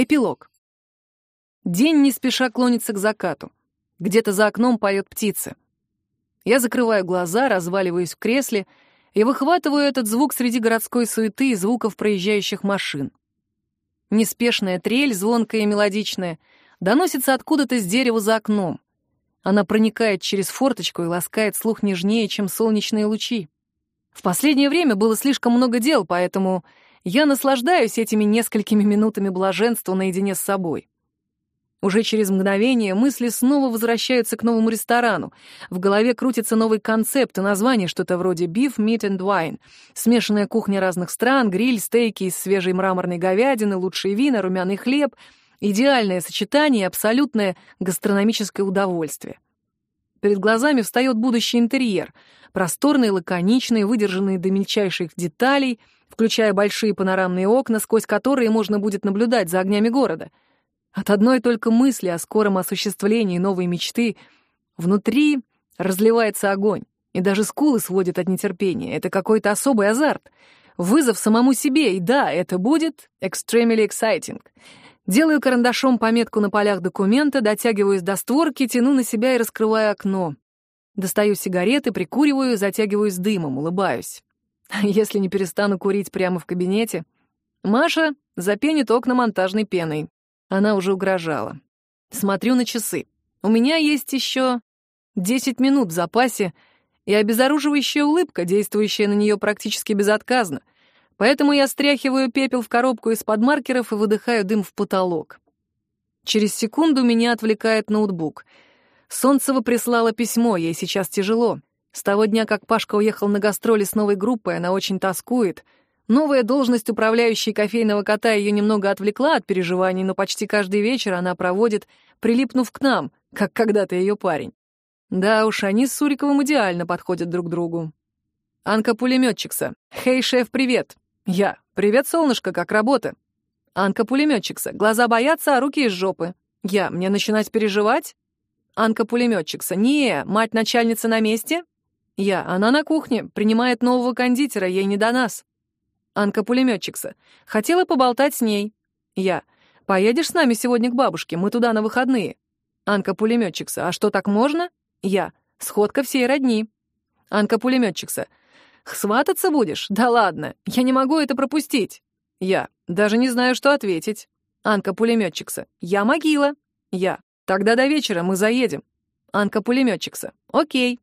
Эпилог. День не спеша клонится к закату. Где-то за окном поет птица. Я закрываю глаза, разваливаюсь в кресле и выхватываю этот звук среди городской суеты и звуков проезжающих машин. Неспешная трель, звонкая и мелодичная, доносится откуда-то с дерева за окном. Она проникает через форточку и ласкает слух нежнее, чем солнечные лучи. В последнее время было слишком много дел, поэтому я наслаждаюсь этими несколькими минутами блаженства наедине с собой. Уже через мгновение мысли снова возвращаются к новому ресторану. В голове крутится новый концепт и название что-то вроде «Beef, Meat and Wine». Смешанная кухня разных стран, гриль, стейки из свежей мраморной говядины, лучшие вина, румяный хлеб. Идеальное сочетание и абсолютное гастрономическое удовольствие. Перед глазами встает будущий интерьер. Просторный, лаконичный, выдержанный до мельчайших деталей, включая большие панорамные окна, сквозь которые можно будет наблюдать за огнями города — от одной только мысли о скором осуществлении новой мечты внутри разливается огонь, и даже скулы сводят от нетерпения. Это какой-то особый азарт. Вызов самому себе, и да, это будет extremely exciting. Делаю карандашом пометку на полях документа, дотягиваюсь до створки, тяну на себя и раскрываю окно. Достаю сигареты, прикуриваю, затягиваюсь дымом, улыбаюсь. Если не перестану курить прямо в кабинете, Маша запенит окна монтажной пеной. Она уже угрожала. Смотрю на часы. У меня есть еще 10 минут в запасе и обезоруживающая улыбка, действующая на нее практически безотказно. Поэтому я стряхиваю пепел в коробку из-под маркеров и выдыхаю дым в потолок. Через секунду меня отвлекает ноутбук. Солнцева прислала письмо, ей сейчас тяжело. С того дня, как Пашка уехал на гастроли с новой группой, она очень тоскует — Новая должность управляющей кофейного кота ее немного отвлекла от переживаний, но почти каждый вечер она проводит, прилипнув к нам, как когда-то ее парень. Да уж, они с Суриковым идеально подходят друг другу. Анка пулеметчикса. Хей, шеф, привет. Я. Привет, солнышко, как работа? Анка пулеметчикса. Глаза боятся, а руки из жопы. Я. Мне начинать переживать? Анка пулеметчикса. Не, мать начальница на месте? Я. Она на кухне, принимает нового кондитера, ей не до нас. Анка-пулеметчикса. Хотела поболтать с ней. Я. Поедешь с нами сегодня к бабушке? Мы туда на выходные. Анка-пулеметчикса. А что, так можно? Я. Сходка всей родни. Анка-пулеметчикса. Свататься будешь? Да ладно, я не могу это пропустить. Я. Даже не знаю, что ответить. Анка-пулеметчикса. Я могила. Я. Тогда до вечера мы заедем. Анка-пулеметчикса. Окей.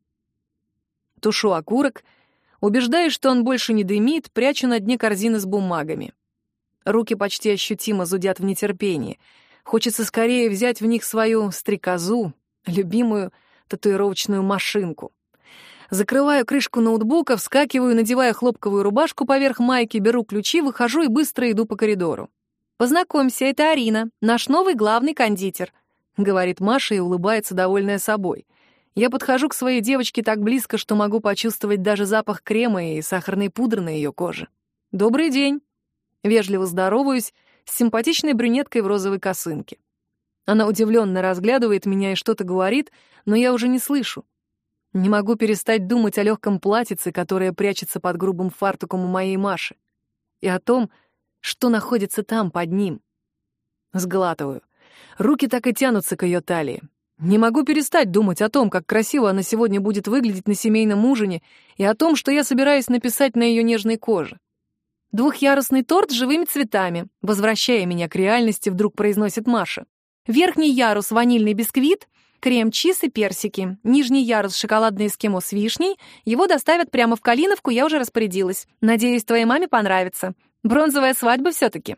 Тушу окурок — Убеждаюсь, что он больше не дымит, прячу на дне корзины с бумагами. Руки почти ощутимо зудят в нетерпении. Хочется скорее взять в них свою стрекозу, любимую татуировочную машинку. Закрываю крышку ноутбука, вскакиваю, надеваю хлопковую рубашку поверх майки, беру ключи, выхожу и быстро иду по коридору. «Познакомься, это Арина, наш новый главный кондитер», — говорит Маша и улыбается, довольная собой. Я подхожу к своей девочке так близко, что могу почувствовать даже запах крема и сахарной пудры на ее коже. «Добрый день!» Вежливо здороваюсь с симпатичной брюнеткой в розовой косынке. Она удивленно разглядывает меня и что-то говорит, но я уже не слышу. Не могу перестать думать о легком платьице, которое прячется под грубым фартуком у моей Маши, и о том, что находится там, под ним. Сглатываю. Руки так и тянутся к ее талии. Не могу перестать думать о том, как красиво она сегодня будет выглядеть на семейном ужине, и о том, что я собираюсь написать на ее нежной коже. «Двухъярусный торт с живыми цветами», возвращая меня к реальности, вдруг произносит Маша. «Верхний ярус — ванильный бисквит, крем-чиз и персики. Нижний ярус — шоколадное эскимо с вишней. Его доставят прямо в Калиновку, я уже распорядилась. Надеюсь, твоей маме понравится. Бронзовая свадьба все-таки».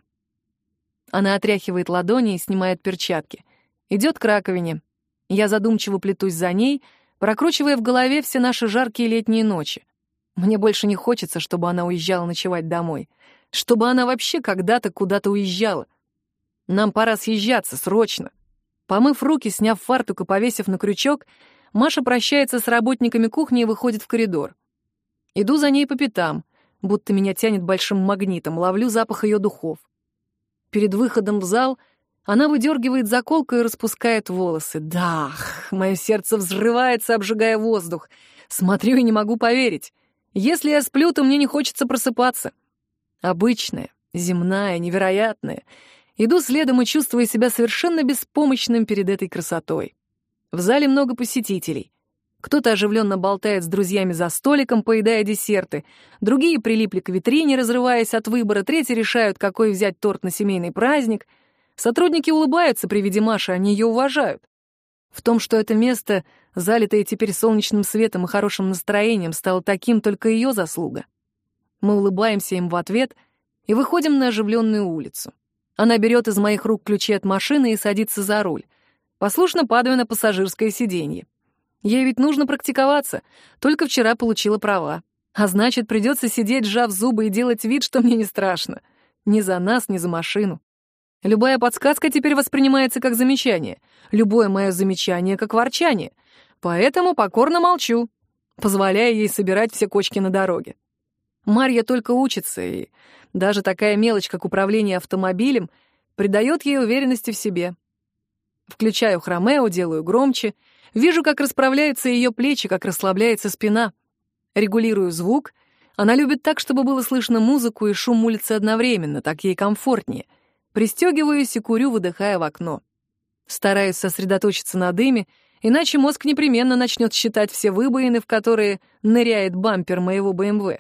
Она отряхивает ладони и снимает перчатки. Идет к раковине, я задумчиво плетусь за ней, прокручивая в голове все наши жаркие летние ночи. Мне больше не хочется, чтобы она уезжала ночевать домой. Чтобы она вообще когда-то куда-то уезжала. Нам пора съезжаться, срочно. Помыв руки, сняв фартук и повесив на крючок, Маша прощается с работниками кухни и выходит в коридор. Иду за ней по пятам, будто меня тянет большим магнитом, ловлю запах ее духов. Перед выходом в зал она выдергивает заколку и распускает волосы. Да, мое сердце взрывается, обжигая воздух. Смотрю и не могу поверить. Если я сплю, то мне не хочется просыпаться. Обычная, земная, невероятная. Иду следом и чувствую себя совершенно беспомощным перед этой красотой. В зале много посетителей. Кто-то оживленно болтает с друзьями за столиком, поедая десерты, другие прилипли к витрине, разрываясь от выбора, третьи решают, какой взять торт на семейный праздник. Сотрудники улыбаются при виде Маши, они ее уважают. В том, что это место, залитое теперь солнечным светом и хорошим настроением, стало таким только ее заслуга. Мы улыбаемся им в ответ и выходим на оживленную улицу. Она берет из моих рук ключи от машины и садится за руль. Послушно падаю на пассажирское сиденье. Ей ведь нужно практиковаться. Только вчера получила права. А значит, придется сидеть, сжав зубы и делать вид, что мне не страшно. Ни за нас, ни за машину. Любая подсказка теперь воспринимается как замечание. Любое мое замечание — как ворчание. Поэтому покорно молчу, позволяя ей собирать все кочки на дороге. Марья только учится, и даже такая мелочь, как управление автомобилем, придает ей уверенности в себе. Включаю хромео, делаю громче — Вижу, как расправляются ее плечи, как расслабляется спина. Регулирую звук. Она любит так, чтобы было слышно музыку и шум улицы одновременно, так ей комфортнее. Пристегиваюсь и курю, выдыхая в окно. Стараюсь сосредоточиться на дыме, иначе мозг непременно начнет считать все выбоины, в которые ныряет бампер моего БМВ.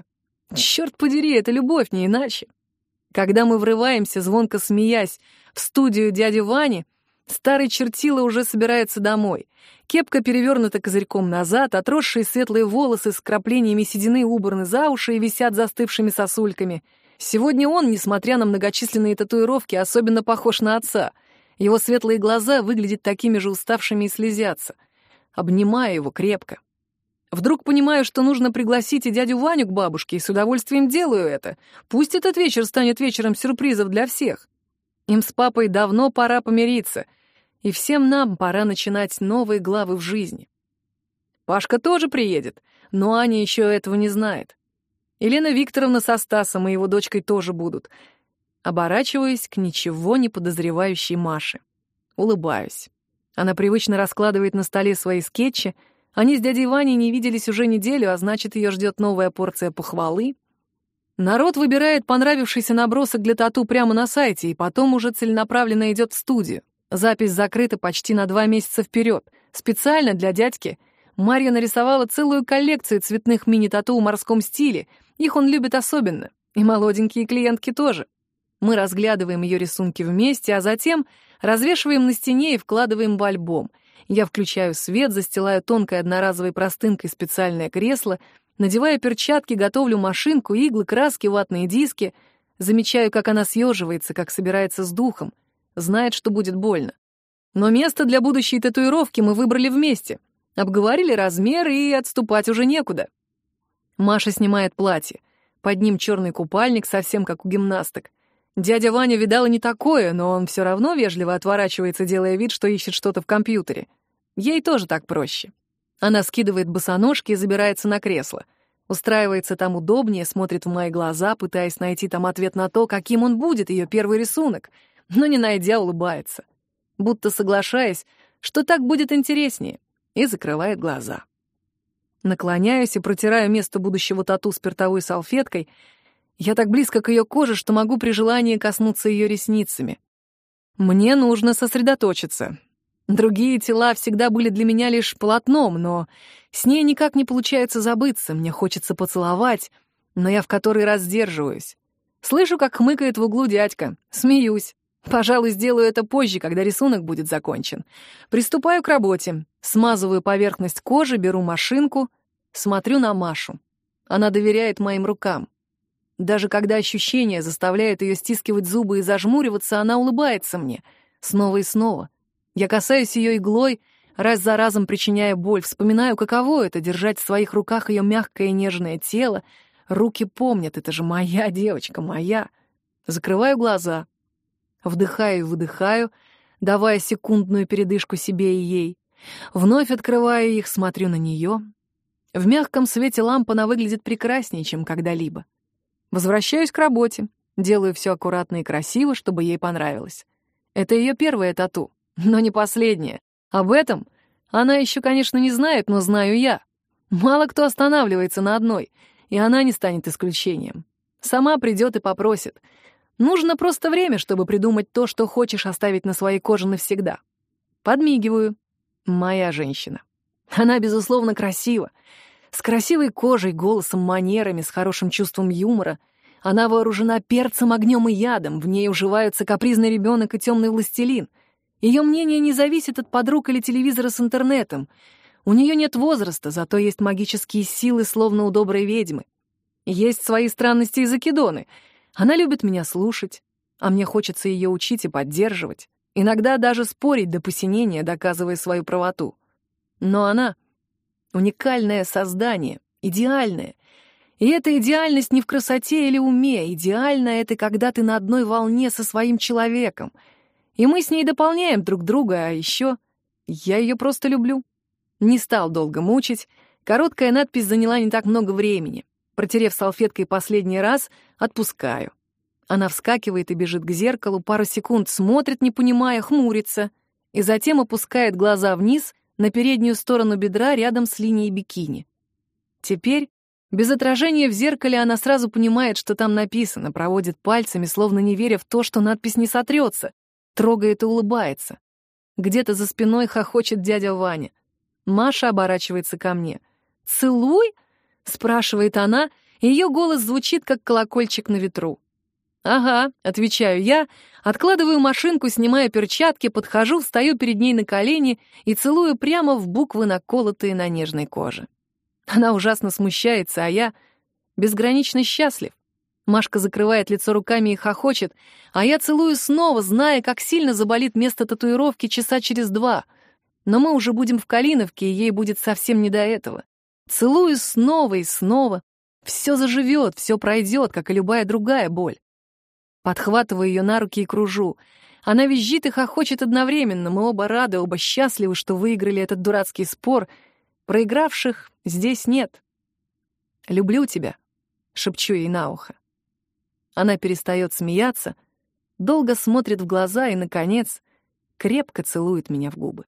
Черт подери, это любовь, не иначе. Когда мы врываемся, звонко смеясь, в студию дяди Вани, старый чертила уже собирается домой. Кепка перевернута козырьком назад, отросшие светлые волосы с краплениями седины убраны за уши и висят застывшими сосульками. Сегодня он, несмотря на многочисленные татуировки, особенно похож на отца. Его светлые глаза выглядят такими же уставшими и слезятся. Обнимаю его крепко. Вдруг понимаю, что нужно пригласить и дядю Ваню к бабушке, и с удовольствием делаю это. Пусть этот вечер станет вечером сюрпризов для всех. Им с папой давно пора помириться — и всем нам пора начинать новые главы в жизни. Пашка тоже приедет, но Аня еще этого не знает. Елена Викторовна со Стасом и его дочкой тоже будут. Оборачиваюсь к ничего не подозревающей Маше. Улыбаюсь. Она привычно раскладывает на столе свои скетчи. Они с дядей Ваней не виделись уже неделю, а значит, ее ждет новая порция похвалы. Народ выбирает понравившийся набросок для тату прямо на сайте и потом уже целенаправленно идет в студию. Запись закрыта почти на два месяца вперед. Специально для дядьки Марья нарисовала целую коллекцию цветных мини-тату в морском стиле. Их он любит особенно. И молоденькие клиентки тоже. Мы разглядываем ее рисунки вместе, а затем развешиваем на стене и вкладываем в альбом. Я включаю свет, застилаю тонкой одноразовой простынкой специальное кресло, надеваю перчатки, готовлю машинку, иглы, краски, ватные диски. Замечаю, как она съеживается, как собирается с духом — знает, что будет больно. Но место для будущей татуировки мы выбрали вместе. Обговорили размер, и отступать уже некуда. Маша снимает платье. Под ним черный купальник, совсем как у гимнасток. Дядя Ваня видал и не такое, но он все равно вежливо отворачивается, делая вид, что ищет что-то в компьютере. Ей тоже так проще. Она скидывает босоножки и забирается на кресло. Устраивается там удобнее, смотрит в мои глаза, пытаясь найти там ответ на то, каким он будет, ее первый рисунок — но, не найдя, улыбается, будто соглашаясь, что так будет интереснее, и закрывает глаза. Наклоняюсь и протираю место будущего тату спиртовой салфеткой. Я так близко к ее коже, что могу при желании коснуться ее ресницами. Мне нужно сосредоточиться. Другие тела всегда были для меня лишь полотном, но с ней никак не получается забыться. Мне хочется поцеловать, но я в который раз сдерживаюсь. Слышу, как хмыкает в углу дядька. Смеюсь. Пожалуй, сделаю это позже, когда рисунок будет закончен. Приступаю к работе. Смазываю поверхность кожи, беру машинку, смотрю на Машу. Она доверяет моим рукам. Даже когда ощущение заставляет ее стискивать зубы и зажмуриваться, она улыбается мне. Снова и снова. Я касаюсь ее иглой, раз за разом причиняя боль, вспоминаю, каково это — держать в своих руках ее мягкое и нежное тело. Руки помнят, это же моя девочка, моя. Закрываю глаза — Вдыхаю и выдыхаю, давая секундную передышку себе и ей. Вновь открываю их, смотрю на нее. В мягком свете ламп она выглядит прекраснее, чем когда-либо. Возвращаюсь к работе, делаю все аккуратно и красиво, чтобы ей понравилось. Это ее первое тату, но не последнее. Об этом она еще, конечно, не знает, но знаю я. Мало кто останавливается на одной, и она не станет исключением. Сама придет и попросит — Нужно просто время, чтобы придумать то, что хочешь оставить на своей коже навсегда. Подмигиваю. Моя женщина. Она, безусловно, красива. С красивой кожей, голосом, манерами, с хорошим чувством юмора. Она вооружена перцем, огнем и ядом. В ней уживаются капризный ребенок и темный властелин. Ее мнение не зависит от подруг или телевизора с интернетом. У нее нет возраста, зато есть магические силы, словно у доброй ведьмы. Есть свои странности и закидоны. Она любит меня слушать, а мне хочется ее учить и поддерживать. Иногда даже спорить до посинения, доказывая свою правоту. Но она — уникальное создание, идеальное. И эта идеальность не в красоте или уме. Идеально — это когда ты на одной волне со своим человеком. И мы с ней дополняем друг друга, а еще я ее просто люблю. Не стал долго мучить. Короткая надпись заняла не так много времени. Протерев салфеткой последний раз, отпускаю. Она вскакивает и бежит к зеркалу, пару секунд смотрит, не понимая, хмурится, и затем опускает глаза вниз на переднюю сторону бедра рядом с линией бикини. Теперь, без отражения в зеркале, она сразу понимает, что там написано, проводит пальцами, словно не веря в то, что надпись не сотрется, трогает и улыбается. Где-то за спиной хохочет дядя Ваня. Маша оборачивается ко мне. «Целуй?» — спрашивает она, и ее голос звучит, как колокольчик на ветру. «Ага», — отвечаю я, откладываю машинку, снимая перчатки, подхожу, встаю перед ней на колени и целую прямо в буквы, наколотые на нежной коже. Она ужасно смущается, а я безгранично счастлив. Машка закрывает лицо руками и хохочет, а я целую снова, зная, как сильно заболит место татуировки часа через два — но мы уже будем в Калиновке, и ей будет совсем не до этого. Целую снова и снова. Все заживет, все пройдет, как и любая другая боль. Подхватываю ее на руки и кружу. Она визжит и хохочет одновременно. Мы оба рады, оба счастливы, что выиграли этот дурацкий спор. Проигравших здесь нет. «Люблю тебя», — шепчу ей на ухо. Она перестает смеяться, долго смотрит в глаза и, наконец, крепко целует меня в губы.